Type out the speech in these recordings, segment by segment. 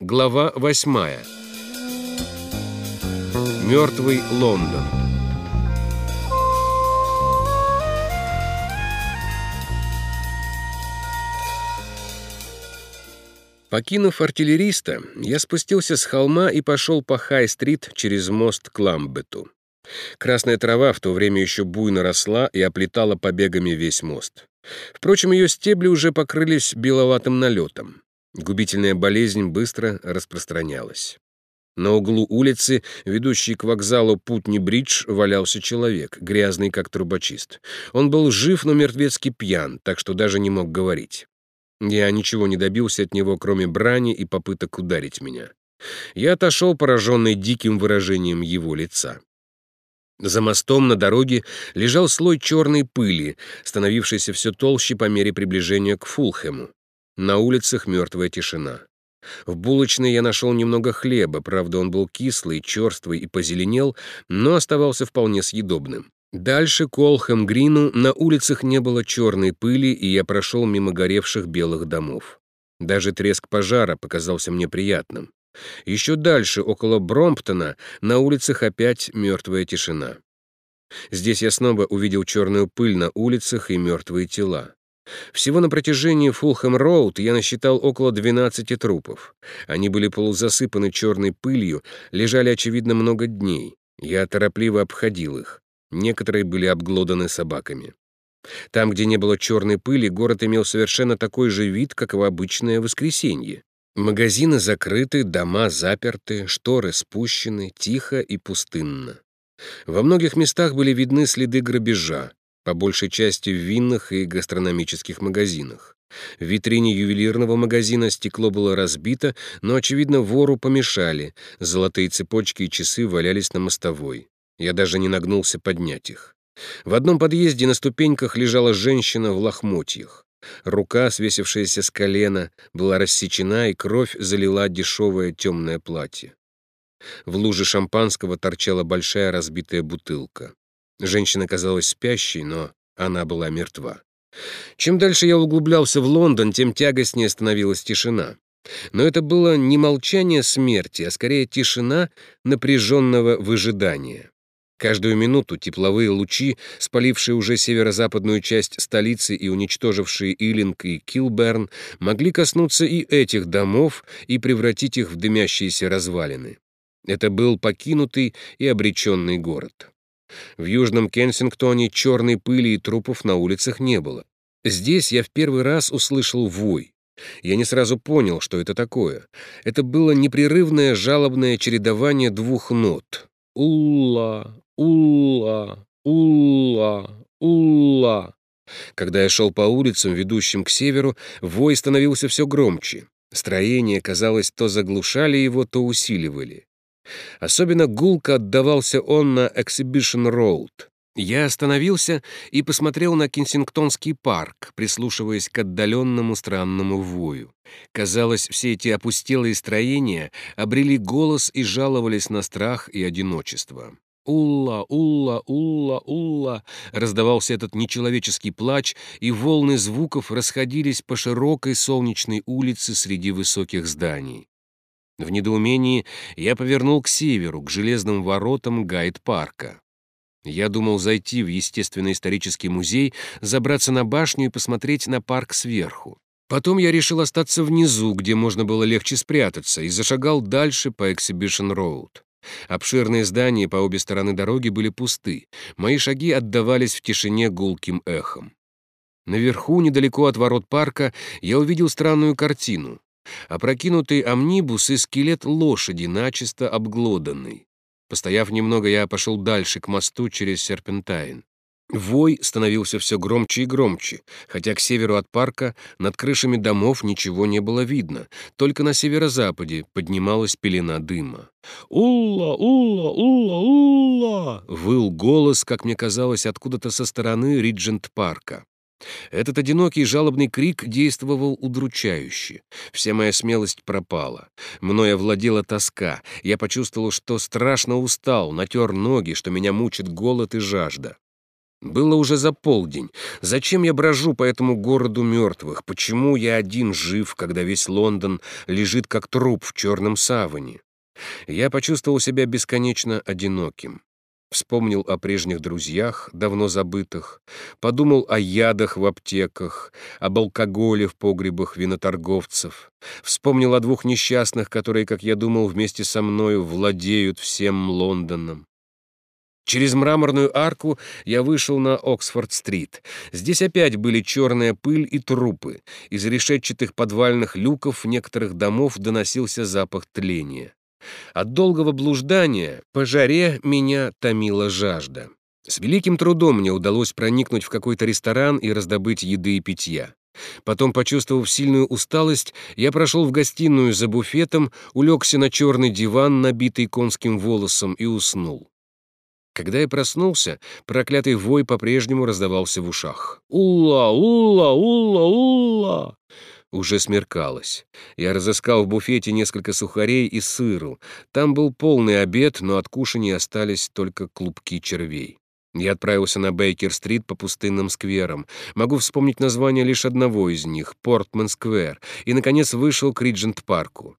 Глава восьмая. Мертвый Лондон. Покинув артиллериста, я спустился с холма и пошел по Хай-стрит через мост к Ламбету. Красная трава в то время еще буйно росла и оплетала побегами весь мост. Впрочем, ее стебли уже покрылись беловатым налетом. Губительная болезнь быстро распространялась. На углу улицы, ведущей к вокзалу Путни-Бридж, валялся человек, грязный как трубочист. Он был жив, но мертвецки пьян, так что даже не мог говорить. Я ничего не добился от него, кроме брани и попыток ударить меня. Я отошел, пораженный диким выражением его лица. За мостом на дороге лежал слой черной пыли, становившийся все толще по мере приближения к Фулхэму. На улицах мертвая тишина. В булочной я нашел немного хлеба, правда, он был кислый, черствый и позеленел, но оставался вполне съедобным. Дальше к Олхэм-Грину на улицах не было черной пыли, и я прошел мимо горевших белых домов. Даже треск пожара показался мне приятным. Еще дальше, около Бромптона, на улицах опять мертвая тишина. Здесь я снова увидел черную пыль на улицах и мертвые тела. Всего на протяжении Фулхэм-Роуд я насчитал около 12 трупов. Они были полузасыпаны черной пылью, лежали, очевидно, много дней. Я торопливо обходил их. Некоторые были обглоданы собаками. Там, где не было черной пыли, город имел совершенно такой же вид, как в обычное воскресенье. Магазины закрыты, дома заперты, шторы спущены, тихо и пустынно. Во многих местах были видны следы грабежа, по большей части в винных и гастрономических магазинах. В витрине ювелирного магазина стекло было разбито, но, очевидно, вору помешали, золотые цепочки и часы валялись на мостовой. Я даже не нагнулся поднять их. В одном подъезде на ступеньках лежала женщина в лохмотьях. Рука, свесившаяся с колена, была рассечена, и кровь залила дешевое темное платье. В луже шампанского торчала большая разбитая бутылка. Женщина казалась спящей, но она была мертва. Чем дальше я углублялся в Лондон, тем тягостнее становилась тишина. Но это было не молчание смерти, а скорее тишина напряженного выжидания. Каждую минуту тепловые лучи, спалившие уже северо-западную часть столицы и уничтожившие Иллинг и Килберн, могли коснуться и этих домов и превратить их в дымящиеся развалины. Это был покинутый и обреченный город. В Южном Кенсингтоне черной пыли и трупов на улицах не было. Здесь я в первый раз услышал вой. Я не сразу понял, что это такое. Это было непрерывное жалобное чередование двух нот. «Улла, Улла, Улла, Улла. Когда я шел по улицам, ведущим к северу, вой становился все громче. Строения, казалось, то заглушали его, то усиливали. Особенно гулко отдавался он на Exhibition Road. Я остановился и посмотрел на Кенсингтонский парк, прислушиваясь к отдаленному странному вою. Казалось, все эти опустелые строения обрели голос и жаловались на страх и одиночество. «Улла, улла, улла, улла!» раздавался этот нечеловеческий плач, и волны звуков расходились по широкой солнечной улице среди высоких зданий. В недоумении я повернул к северу, к железным воротам Гайд-парка. Я думал зайти в естественно-исторический музей, забраться на башню и посмотреть на парк сверху. Потом я решил остаться внизу, где можно было легче спрятаться, и зашагал дальше по Exhibition Road. Обширные здания по обе стороны дороги были пусты. Мои шаги отдавались в тишине гулким эхом. Наверху, недалеко от ворот парка, я увидел странную картину. Опрокинутый амнибус и скелет лошади, начисто обглоданный. Постояв немного, я пошел дальше, к мосту через Серпентайн. Вой становился все громче и громче, хотя к северу от парка над крышами домов ничего не было видно, только на северо-западе поднималась пелена дыма. «Улла, улла, улла, улла!» — выл голос, как мне казалось, откуда-то со стороны Риджент-парка. Этот одинокий жалобный крик действовал удручающе. Вся моя смелость пропала. Мною овладела тоска. Я почувствовал, что страшно устал, натер ноги, что меня мучит голод и жажда. Было уже за полдень. Зачем я брожу по этому городу мертвых? Почему я один жив, когда весь Лондон лежит как труп в черном саване? Я почувствовал себя бесконечно одиноким. Вспомнил о прежних друзьях, давно забытых, подумал о ядах в аптеках, об алкоголе в погребах виноторговцев, вспомнил о двух несчастных, которые, как я думал, вместе со мною владеют всем Лондоном. Через мраморную арку я вышел на Оксфорд-стрит. Здесь опять были черная пыль и трупы. Из решетчатых подвальных люков некоторых домов доносился запах тления. От долгого блуждания по жаре меня томила жажда. С великим трудом мне удалось проникнуть в какой-то ресторан и раздобыть еды и питья. Потом, почувствовав сильную усталость, я прошел в гостиную за буфетом, улегся на черный диван, набитый конским волосом, и уснул. Когда я проснулся, проклятый вой по-прежнему раздавался в ушах. «Улла! Улла! Улла! Улла!» Уже смеркалось. Я разыскал в буфете несколько сухарей и сыру. Там был полный обед, но от кушаний остались только клубки червей. Я отправился на Бейкер-стрит по пустынным скверам. Могу вспомнить название лишь одного из них — Портман-сквер, и, наконец, вышел к Риджент-парку.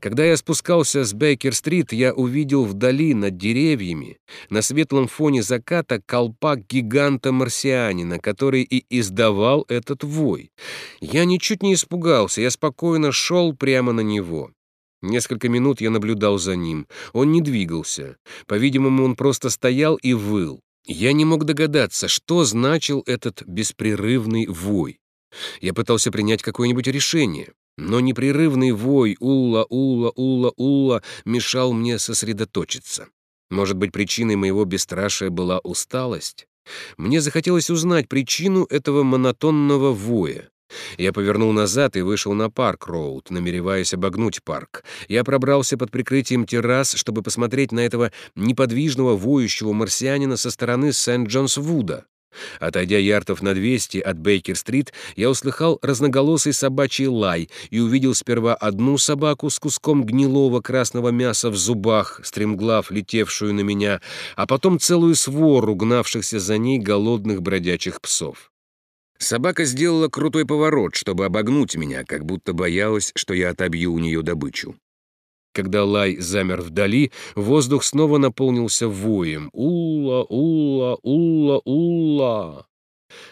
Когда я спускался с Бейкер-стрит, я увидел вдали над деревьями, на светлом фоне заката, колпак гиганта-марсианина, который и издавал этот вой. Я ничуть не испугался, я спокойно шел прямо на него. Несколько минут я наблюдал за ним. Он не двигался. По-видимому, он просто стоял и выл. Я не мог догадаться, что значил этот беспрерывный вой. Я пытался принять какое-нибудь решение. Но непрерывный вой «Улла-Улла-Улла-Улла» мешал мне сосредоточиться. Может быть, причиной моего бесстрашия была усталость? Мне захотелось узнать причину этого монотонного воя. Я повернул назад и вышел на Парк-Роуд, намереваясь обогнуть парк. Я пробрался под прикрытием террас, чтобы посмотреть на этого неподвижного воющего марсианина со стороны Сент-Джонс-Вуда. Отойдя ярдов на 200 от Бейкер-стрит, я услыхал разноголосый собачий лай и увидел сперва одну собаку с куском гнилого красного мяса в зубах, стремглав летевшую на меня, а потом целую свору гнавшихся за ней голодных бродячих псов. Собака сделала крутой поворот, чтобы обогнуть меня, как будто боялась, что я отобью у нее добычу. Когда лай замер вдали, воздух снова наполнился воем. «Улла, улла, улла, улла!»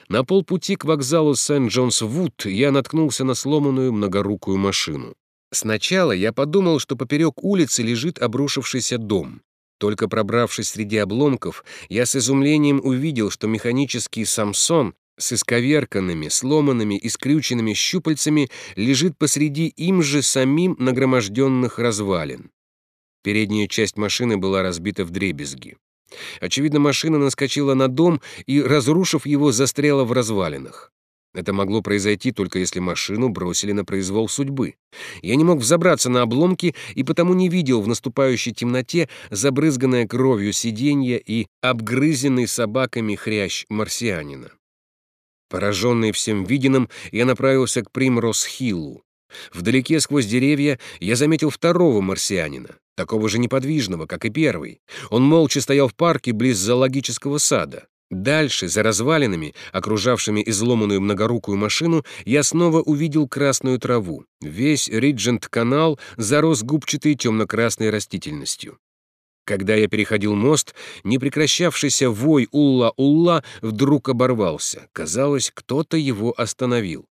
На полпути к вокзалу Сент-Джонс-Вуд я наткнулся на сломанную многорукую машину. Сначала я подумал, что поперек улицы лежит обрушившийся дом. Только пробравшись среди обломков, я с изумлением увидел, что механический Самсон с исковерканными, сломанными и скрюченными щупальцами лежит посреди им же самим нагроможденных развалин. Передняя часть машины была разбита в дребезги. Очевидно, машина наскочила на дом и, разрушив его, застряла в развалинах. Это могло произойти только если машину бросили на произвол судьбы. Я не мог взобраться на обломки и потому не видел в наступающей темноте забрызганное кровью сиденье и обгрызенный собаками хрящ марсианина. Пораженный всем виденным, я направился к Примрос-Хиллу. Вдалеке сквозь деревья я заметил второго марсианина, такого же неподвижного, как и первый. Он молча стоял в парке близ зоологического сада. Дальше, за развалинами, окружавшими изломанную многорукую машину, я снова увидел красную траву. Весь Риджент-канал зарос губчатой темно-красной растительностью. Когда я переходил мост, непрекращавшийся вой «Улла-Улла» вдруг оборвался. Казалось, кто-то его остановил.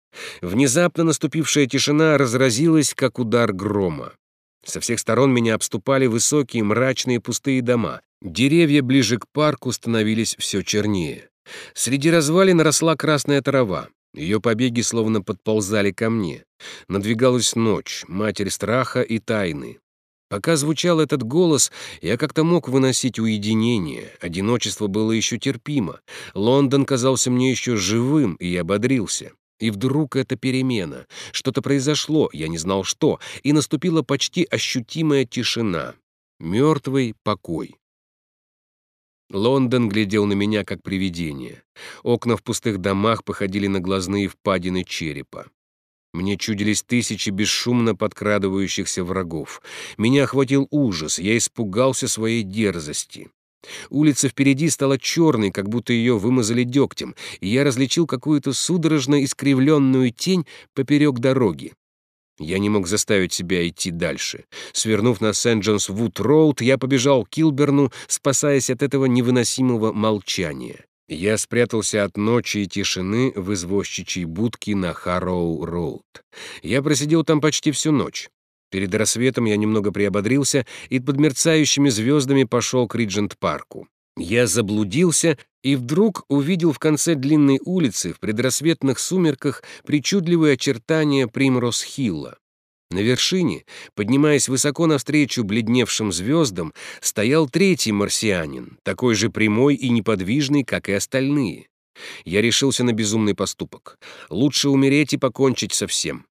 Внезапно наступившая тишина разразилась, как удар грома. Со всех сторон меня обступали высокие, мрачные, пустые дома. Деревья ближе к парку становились все чернее. Среди развалин росла красная трава. Ее побеги словно подползали ко мне. Надвигалась ночь, матерь страха и тайны. Пока звучал этот голос, я как-то мог выносить уединение. Одиночество было еще терпимо. Лондон казался мне еще живым, и я бодрился. И вдруг эта перемена. Что-то произошло, я не знал что, и наступила почти ощутимая тишина. Мертвый покой. Лондон глядел на меня как привидение. Окна в пустых домах походили на глазные впадины черепа. Мне чудились тысячи бесшумно подкрадывающихся врагов. Меня охватил ужас, я испугался своей дерзости. Улица впереди стала черной, как будто ее вымазали дегтем, и я различил какую-то судорожно искривленную тень поперек дороги. Я не мог заставить себя идти дальше. Свернув на Сент-Джонс-Вуд-Роуд, я побежал к Килберну, спасаясь от этого невыносимого молчания. Я спрятался от ночи и тишины в извозчичьей будке на Харроу-Роуд. Я просидел там почти всю ночь. Перед рассветом я немного приободрился и под мерцающими звездами пошел к Риджент-парку. Я заблудился и вдруг увидел в конце длинной улицы в предрассветных сумерках причудливые очертания Примрос-Хилла. На вершине, поднимаясь высоко навстречу бледневшим звездам, стоял третий марсианин, такой же прямой и неподвижный, как и остальные. Я решился на безумный поступок. Лучше умереть и покончить со всем.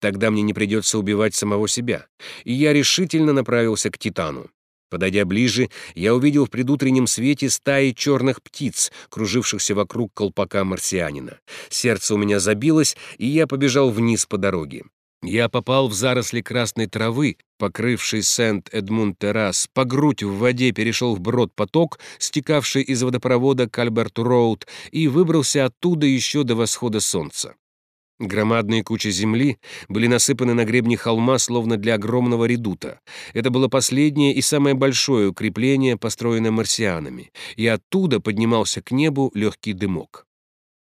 Тогда мне не придется убивать самого себя. И я решительно направился к Титану. Подойдя ближе, я увидел в предутреннем свете стаи черных птиц, кружившихся вокруг колпака марсианина. Сердце у меня забилось, и я побежал вниз по дороге. Я попал в заросли красной травы, покрывший Сент-Эдмунд-террас, по грудь в воде перешел в брод-поток, стекавший из водопровода Кальберт-Роуд, и выбрался оттуда еще до восхода солнца. Громадные кучи земли были насыпаны на гребне холма, словно для огромного редута. Это было последнее и самое большое укрепление, построенное марсианами, и оттуда поднимался к небу легкий дымок.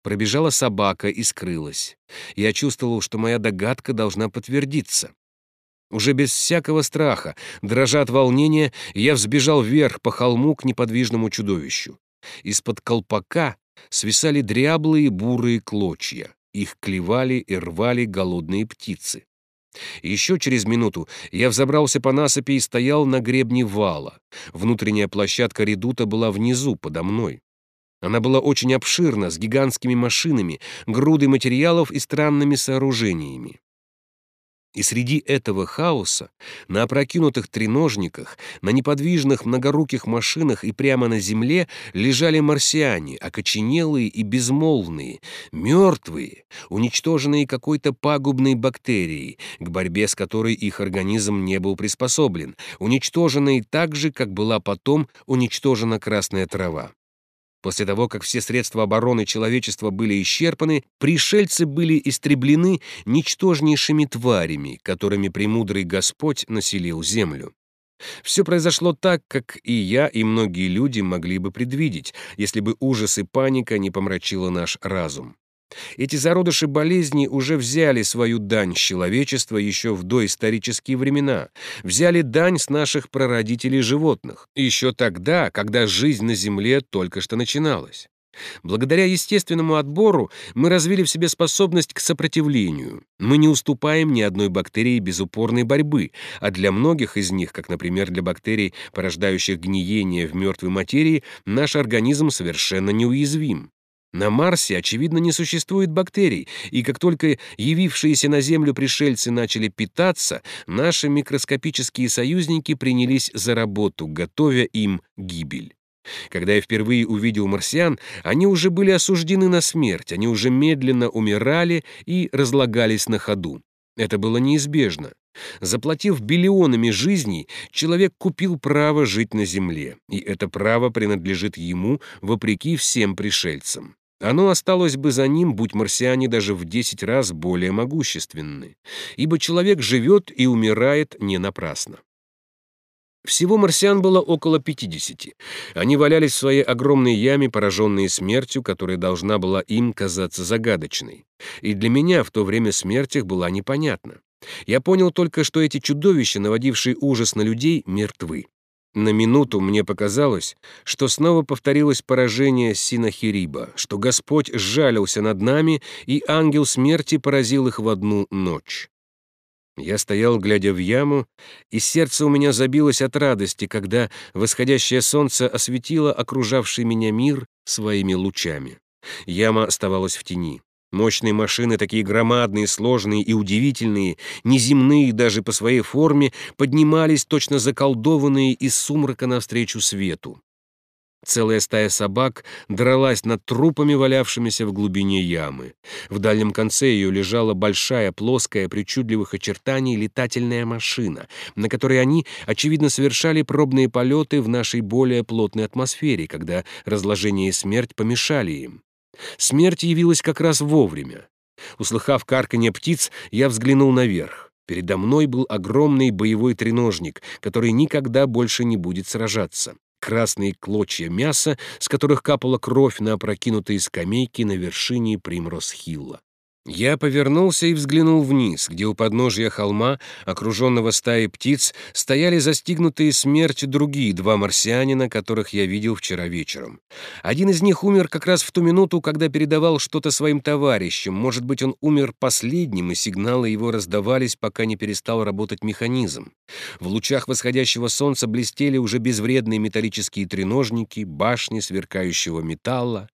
Пробежала собака и скрылась. Я чувствовал, что моя догадка должна подтвердиться. Уже без всякого страха, дрожа от волнения, я взбежал вверх по холму к неподвижному чудовищу. Из-под колпака свисали дряблые бурые клочья. Их клевали и рвали голодные птицы. Еще через минуту я взобрался по насыпи и стоял на гребне вала. Внутренняя площадка редута была внизу, подо мной. Она была очень обширна, с гигантскими машинами, грудой материалов и странными сооружениями. И среди этого хаоса, на опрокинутых треножниках, на неподвижных многоруких машинах и прямо на земле лежали марсиане, окоченелые и безмолвные, мертвые, уничтоженные какой-то пагубной бактерией, к борьбе с которой их организм не был приспособлен, уничтоженные так же, как была потом уничтожена красная трава. После того, как все средства обороны человечества были исчерпаны, пришельцы были истреблены ничтожнейшими тварями, которыми премудрый Господь населил землю. Все произошло так, как и я, и многие люди могли бы предвидеть, если бы ужас и паника не помрачила наш разум. Эти зародыши болезни уже взяли свою дань с человечества еще в доисторические времена, взяли дань с наших прародителей животных, еще тогда, когда жизнь на Земле только что начиналась. Благодаря естественному отбору мы развили в себе способность к сопротивлению. Мы не уступаем ни одной бактерии без упорной борьбы, а для многих из них, как, например, для бактерий, порождающих гниение в мертвой материи, наш организм совершенно неуязвим. На Марсе, очевидно, не существует бактерий, и как только явившиеся на Землю пришельцы начали питаться, наши микроскопические союзники принялись за работу, готовя им гибель. Когда я впервые увидел марсиан, они уже были осуждены на смерть, они уже медленно умирали и разлагались на ходу. Это было неизбежно. Заплатив биллионами жизней, человек купил право жить на Земле, и это право принадлежит ему вопреки всем пришельцам. Оно осталось бы за ним, будь марсиане даже в десять раз более могущественны, ибо человек живет и умирает не напрасно. Всего марсиан было около 50. Они валялись в своей огромной яме, пораженные смертью, которая должна была им казаться загадочной. И для меня в то время смерть их была непонятна. Я понял только, что эти чудовища, наводившие ужас на людей, мертвы. На минуту мне показалось, что снова повторилось поражение Синахириба, что Господь сжалился над нами, и ангел смерти поразил их в одну ночь. Я стоял, глядя в яму, и сердце у меня забилось от радости, когда восходящее солнце осветило окружавший меня мир своими лучами. Яма оставалась в тени. Мощные машины, такие громадные, сложные и удивительные, неземные даже по своей форме, поднимались точно заколдованные из сумрака навстречу свету. Целая стая собак дралась над трупами, валявшимися в глубине ямы. В дальнем конце ее лежала большая, плоская, причудливых очертаний летательная машина, на которой они, очевидно, совершали пробные полеты в нашей более плотной атмосфере, когда разложение и смерть помешали им. Смерть явилась как раз вовремя. Услыхав карканье птиц, я взглянул наверх. Передо мной был огромный боевой треножник, который никогда больше не будет сражаться красные клочья мяса, с которых капала кровь на опрокинутые скамейки на вершине Примрос-Хилла. Я повернулся и взглянул вниз, где у подножия холма, окруженного стаей птиц, стояли застигнутые смертью другие два марсианина, которых я видел вчера вечером. Один из них умер как раз в ту минуту, когда передавал что-то своим товарищам. Может быть, он умер последним, и сигналы его раздавались, пока не перестал работать механизм. В лучах восходящего солнца блестели уже безвредные металлические треножники, башни сверкающего металла.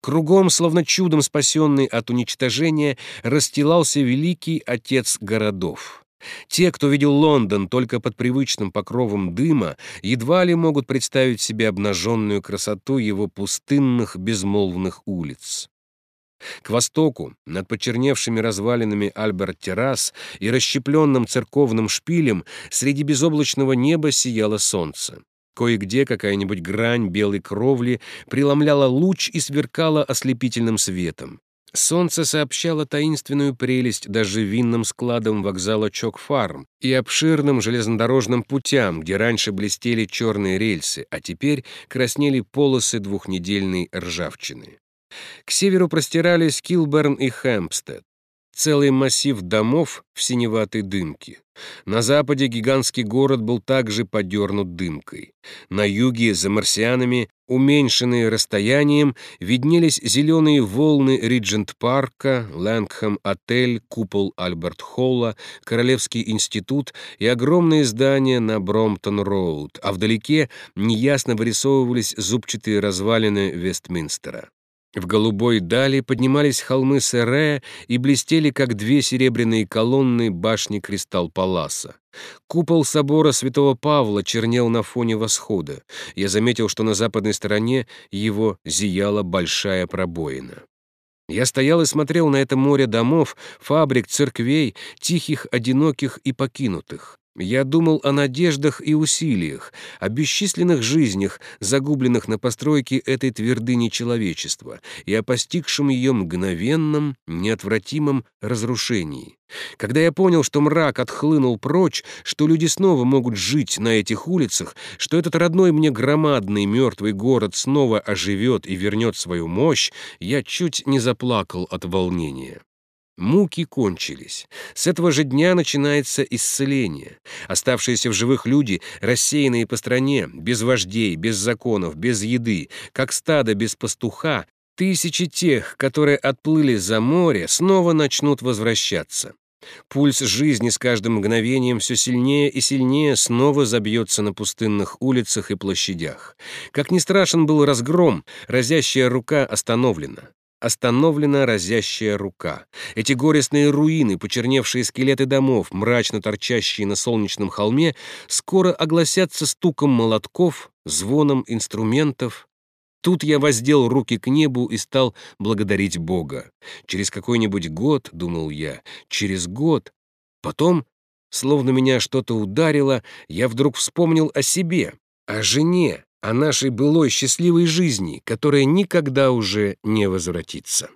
Кругом, словно чудом спасенный от уничтожения, расстилался великий отец городов. Те, кто видел Лондон только под привычным покровом дыма, едва ли могут представить себе обнаженную красоту его пустынных безмолвных улиц. К востоку, над почерневшими развалинами Альберт-террас и расщепленным церковным шпилем, среди безоблачного неба сияло солнце. Кое-где какая-нибудь грань белой кровли преломляла луч и сверкала ослепительным светом. Солнце сообщало таинственную прелесть даже винным складам вокзала Чок-Фарм и обширным железнодорожным путям, где раньше блестели черные рельсы, а теперь краснели полосы двухнедельной ржавчины. К северу простирались Килберн и Хэмпстед. Целый массив домов в синеватой дымке. На западе гигантский город был также подернут дымкой. На юге, за марсианами, уменьшенные расстоянием, виднелись зеленые волны Риджент-парка, Лэнгхэм-отель, купол Альберт-Холла, Королевский институт и огромные здания на Бромптон-роуд, а вдалеке неясно вырисовывались зубчатые развалины Вестминстера. В голубой дали поднимались холмы Сере и блестели, как две серебряные колонны башни Кристалл-Паласа. Купол собора святого Павла чернел на фоне восхода. Я заметил, что на западной стороне его зияла большая пробоина. Я стоял и смотрел на это море домов, фабрик, церквей, тихих, одиноких и покинутых. Я думал о надеждах и усилиях, о бесчисленных жизнях, загубленных на постройке этой твердыни человечества, и о постигшем ее мгновенном, неотвратимом разрушении. Когда я понял, что мрак отхлынул прочь, что люди снова могут жить на этих улицах, что этот родной мне громадный мертвый город снова оживет и вернет свою мощь, я чуть не заплакал от волнения. Муки кончились. С этого же дня начинается исцеление. Оставшиеся в живых люди, рассеянные по стране, без вождей, без законов, без еды, как стадо без пастуха, тысячи тех, которые отплыли за море, снова начнут возвращаться. Пульс жизни с каждым мгновением все сильнее и сильнее снова забьется на пустынных улицах и площадях. Как ни страшен был разгром, разящая рука остановлена остановлена разящая рука. Эти горестные руины, почерневшие скелеты домов, мрачно торчащие на солнечном холме, скоро огласятся стуком молотков, звоном инструментов. Тут я воздел руки к небу и стал благодарить Бога. Через какой-нибудь год, думал я, через год. Потом, словно меня что-то ударило, я вдруг вспомнил о себе, о жене, о нашей былой счастливой жизни, которая никогда уже не возвратится.